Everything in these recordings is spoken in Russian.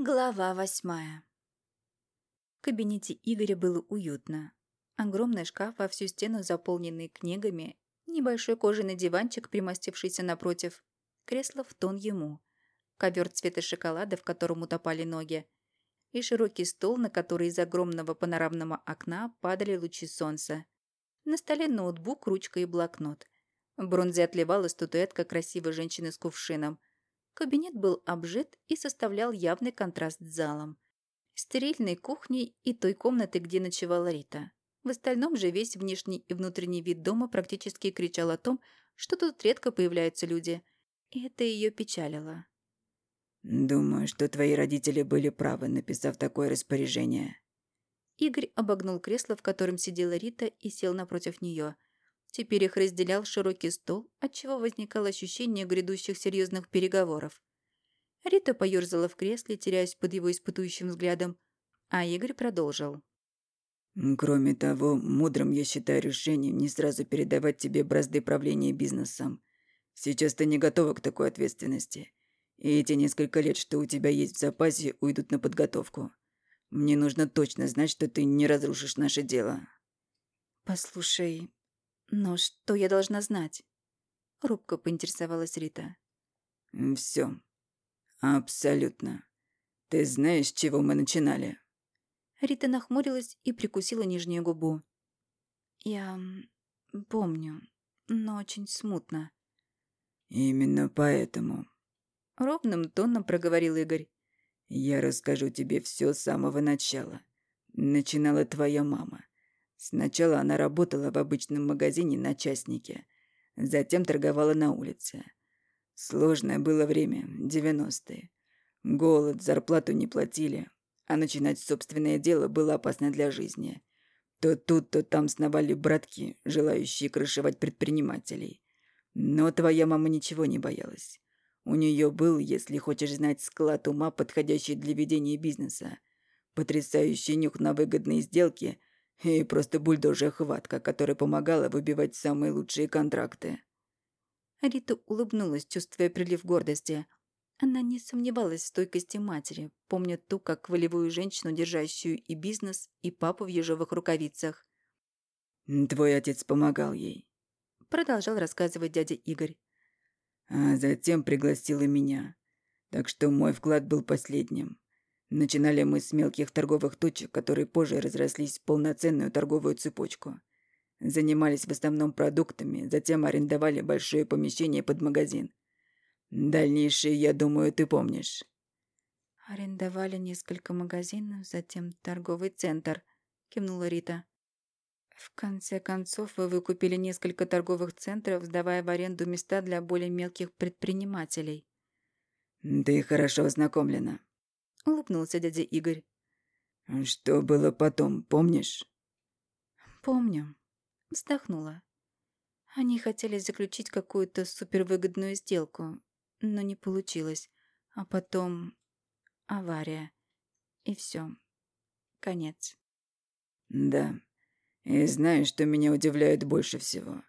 Глава восьмая. В кабинете Игоря было уютно. Огромный шкаф во всю стену, заполненный книгами, небольшой кожаный диванчик, примостившийся напротив, кресло в тон ему, ковер цвета шоколада, в котором утопали ноги, и широкий стол, на который из огромного панорамного окна падали лучи солнца. На столе ноутбук, ручка и блокнот. В бронзе отливала статуэтка красивой женщины с кувшином – Кабинет был обжит и составлял явный контраст с залом. Стерильной кухней и той комнаты, где ночевала Рита. В остальном же весь внешний и внутренний вид дома практически кричал о том, что тут редко появляются люди. И это ее печалило. «Думаю, что твои родители были правы, написав такое распоряжение». Игорь обогнул кресло, в котором сидела Рита, и сел напротив нее – Теперь их разделял широкий стол, отчего возникало ощущение грядущих серьезных переговоров. Рита поёрзала в кресле, теряясь под его испытующим взглядом, а Игорь продолжил. «Кроме того, мудрым я считаю решением не сразу передавать тебе бразды правления бизнесом. Сейчас ты не готова к такой ответственности. И эти несколько лет, что у тебя есть в запасе, уйдут на подготовку. Мне нужно точно знать, что ты не разрушишь наше дело». «Послушай, «Но что я должна знать?» Рубка поинтересовалась Рита. «Все. Абсолютно. Ты знаешь, с чего мы начинали?» Рита нахмурилась и прикусила нижнюю губу. «Я помню, но очень смутно». «Именно поэтому...» Ровным тоном проговорил Игорь. «Я расскажу тебе все с самого начала. Начинала твоя мама. Сначала она работала в обычном магазине на частнике, затем торговала на улице. Сложное было время, 90-е. Голод, зарплату не платили, а начинать собственное дело было опасно для жизни. То тут, то там сновали братки, желающие крышевать предпринимателей. Но твоя мама ничего не боялась. У нее был, если хочешь знать, склад ума, подходящий для ведения бизнеса. Потрясающий нюх на выгодные сделки – и просто бульдожья хватка, которая помогала выбивать самые лучшие контракты. Рита улыбнулась, чувствуя прилив гордости. Она не сомневалась в стойкости матери, помня ту, как волевую женщину, держащую и бизнес, и папу в ежовых рукавицах. «Твой отец помогал ей», — продолжал рассказывать дядя Игорь. «А затем пригласил и меня. Так что мой вклад был последним. Начинали мы с мелких торговых точек, которые позже разрослись в полноценную торговую цепочку. Занимались в основном продуктами, затем арендовали большое помещение под магазин. Дальнейшее, я думаю, ты помнишь. «Арендовали несколько магазинов, затем торговый центр», — кивнула Рита. «В конце концов, вы выкупили несколько торговых центров, сдавая в аренду места для более мелких предпринимателей». «Ты хорошо ознакомлена», улыбнулся дядя Игорь. «Что было потом, помнишь?» «Помню», — вздохнула. Они хотели заключить какую-то супервыгодную сделку, но не получилось. А потом авария. И все. Конец. «Да. И знаешь, что меня удивляет больше всего?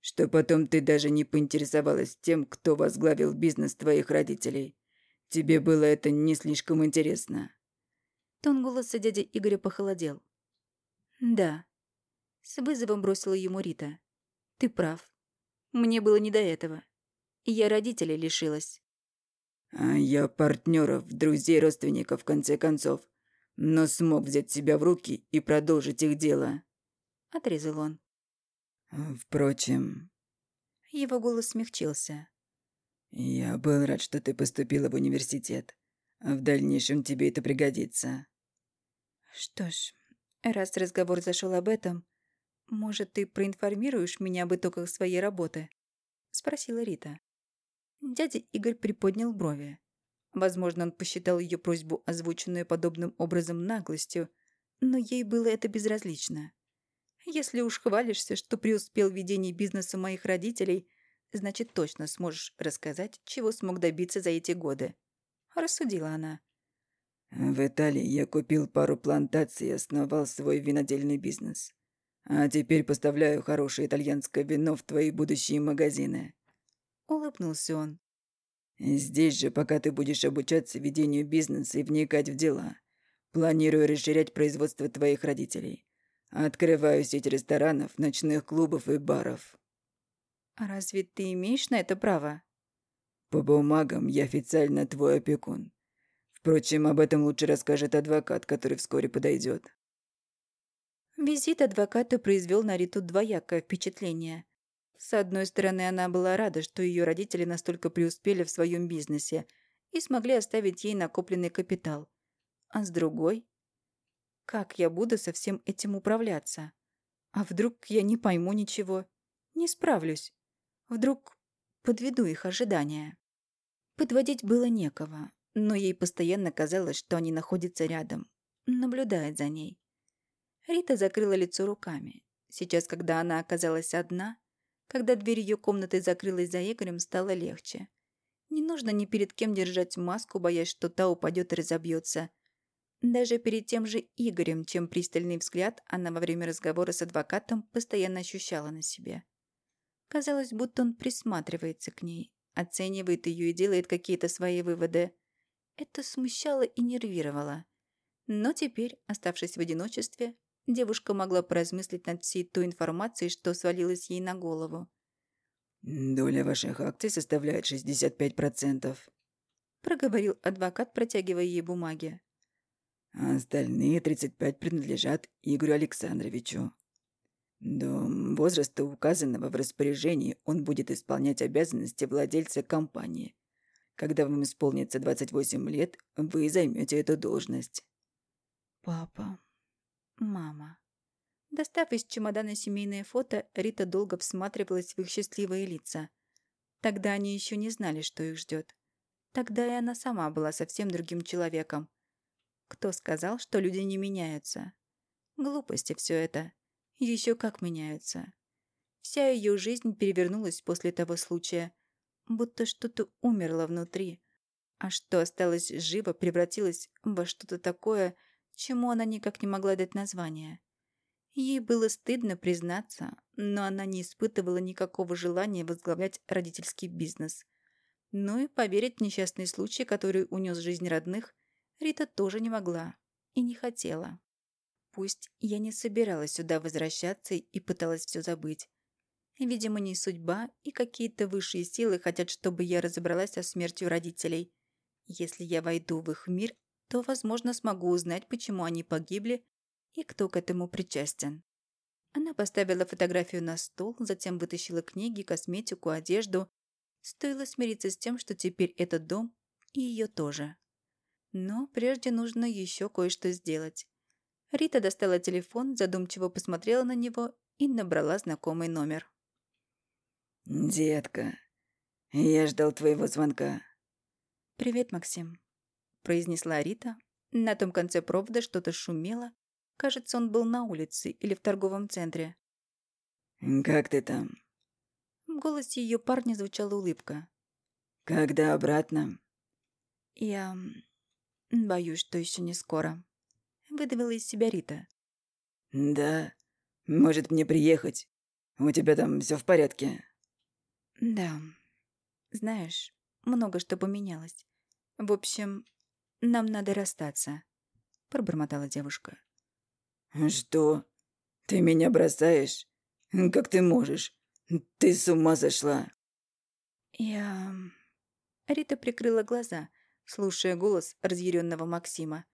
Что потом ты даже не поинтересовалась тем, кто возглавил бизнес твоих родителей. Тебе было это не слишком интересно?» Тон голоса дяди Игоря похолодел. «Да». С вызовом бросила ему Рита. «Ты прав. Мне было не до этого. Я родителей лишилась». «А я партнеров, друзей, родственников, в конце концов. Но смог взять себя в руки и продолжить их дело». Отрезал он. «Впрочем...» Его голос смягчился. «Я был рад, что ты поступила в университет. В дальнейшем тебе это пригодится». «Что ж, раз разговор зашел об этом, может, ты проинформируешь меня об итогах своей работы?» — спросила Рита. Дядя Игорь приподнял брови. Возможно, он посчитал ее просьбу, озвученную подобным образом наглостью, но ей было это безразлично. «Если уж хвалишься, что преуспел в ведении бизнеса моих родителей», значит, точно сможешь рассказать, чего смог добиться за эти годы. Рассудила она. В Италии я купил пару плантаций и основал свой винодельный бизнес. А теперь поставляю хорошее итальянское вино в твои будущие магазины. Улыбнулся он. Здесь же, пока ты будешь обучаться ведению бизнеса и вникать в дела, планирую расширять производство твоих родителей. Открываю сеть ресторанов, ночных клубов и баров. А разве ты имеешь на это право? По бумагам я официально твой опекун. Впрочем, об этом лучше расскажет адвокат, который вскоре подойдет. Визит адвоката произвел на Риту двоякое впечатление. С одной стороны, она была рада, что ее родители настолько преуспели в своем бизнесе и смогли оставить ей накопленный капитал. А с другой... Как я буду со всем этим управляться? А вдруг я не пойму ничего? Не справлюсь? Вдруг подведу их ожидания? Подводить было некого, но ей постоянно казалось, что они находятся рядом, наблюдают за ней. Рита закрыла лицо руками. Сейчас, когда она оказалась одна, когда дверь ее комнаты закрылась за Игорем, стало легче. Не нужно ни перед кем держать маску, боясь, что та упадет и разобьется. Даже перед тем же Игорем, чем пристальный взгляд, она во время разговора с адвокатом постоянно ощущала на себе. Казалось, будто он присматривается к ней, оценивает ее и делает какие-то свои выводы. Это смущало и нервировало. Но теперь, оставшись в одиночестве, Девушка могла поразмыслить над всей той информацией, что свалилась ей на голову. «Доля ваших акций составляет 65%, — проговорил адвокат, протягивая ей бумаги. «А остальные 35 принадлежат Игорю Александровичу. До возраста, указанного в распоряжении, он будет исполнять обязанности владельца компании. Когда вам исполнится 28 лет, вы займете эту должность». «Папа, Мама. Достав из чемодана семейное фото, Рита долго всматривалась в их счастливые лица. Тогда они еще не знали, что их ждет. Тогда и она сама была совсем другим человеком. Кто сказал, что люди не меняются? Глупости все это. Еще как меняются. Вся ее жизнь перевернулась после того случая, будто что-то умерло внутри, а что осталось живо, превратилось во что-то такое, чему она никак не могла дать название. Ей было стыдно признаться, но она не испытывала никакого желания возглавлять родительский бизнес. Но и поверить в несчастный случай, который унес жизнь родных, Рита тоже не могла и не хотела. Пусть я не собиралась сюда возвращаться и пыталась все забыть. Видимо, не судьба и какие-то высшие силы хотят, чтобы я разобралась со смертью родителей. Если я войду в их мир, то, возможно, смогу узнать, почему они погибли и кто к этому причастен. Она поставила фотографию на стол, затем вытащила книги, косметику, одежду. Стоило смириться с тем, что теперь этот дом и ее тоже. Но прежде нужно еще кое-что сделать. Рита достала телефон, задумчиво посмотрела на него и набрала знакомый номер. «Детка, я ждал твоего звонка». «Привет, Максим произнесла Рита. На том конце провода что-то шумело. Кажется, он был на улице или в торговом центре. «Как ты там?» В голосе ее парня звучала улыбка. «Когда обратно?» «Я... боюсь, что еще не скоро», — выдавила из себя Рита. «Да? Может, мне приехать? У тебя там все в порядке?» «Да. Знаешь, много что поменялось. В общем, нам надо расстаться», — пробормотала девушка. «Что? Ты меня бросаешь? Как ты можешь? Ты с ума сошла!» «Я...» Рита прикрыла глаза, слушая голос разъяренного Максима.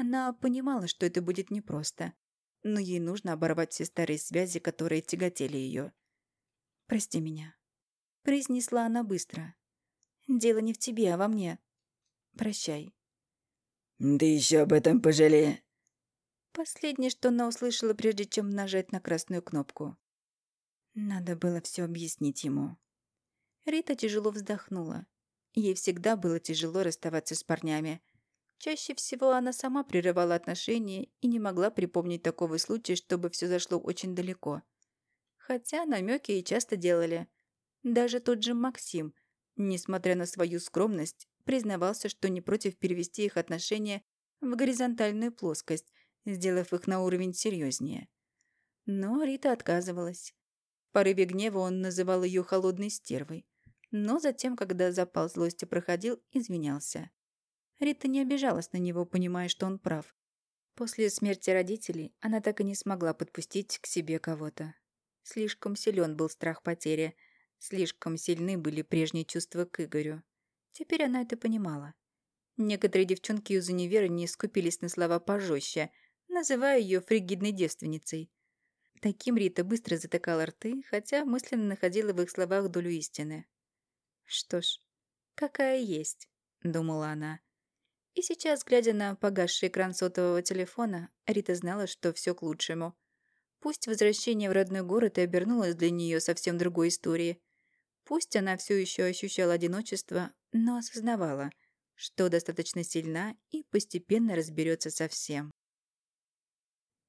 Она понимала, что это будет непросто, но ей нужно оборвать все старые связи, которые тяготели ее. «Прости меня», — произнесла она быстро. «Дело не в тебе, а во мне. Прощай». «Ты еще об этом пожалея». Последнее, что она услышала, прежде чем нажать на красную кнопку. Надо было все объяснить ему. Рита тяжело вздохнула. Ей всегда было тяжело расставаться с парнями. Чаще всего она сама прерывала отношения и не могла припомнить такого случая, чтобы все зашло очень далеко. Хотя намеки и часто делали. Даже тот же Максим, несмотря на свою скромность, признавался, что не против перевести их отношения в горизонтальную плоскость, сделав их на уровень серьезнее. Но Рита отказывалась. В порыве гнева он называл ее холодной стервой. Но затем, когда запал злости проходил, извинялся. Рита не обижалась на него, понимая, что он прав. После смерти родителей она так и не смогла подпустить к себе кого-то. Слишком силен был страх потери, слишком сильны были прежние чувства к Игорю. Теперь она это понимала. Некоторые девчонки из универа не скупились на слова пожестче, называя ее фригидной девственницей. Таким Рита быстро затыкала рты, хотя мысленно находила в их словах долю истины. «Что ж, какая есть», — думала она. И сейчас, глядя на погасший экран сотового телефона, Рита знала, что все к лучшему. Пусть возвращение в родной город и обернулось для нее совсем другой историей. Пусть она все еще ощущала одиночество, но осознавала, что достаточно сильна и постепенно разберется со всем.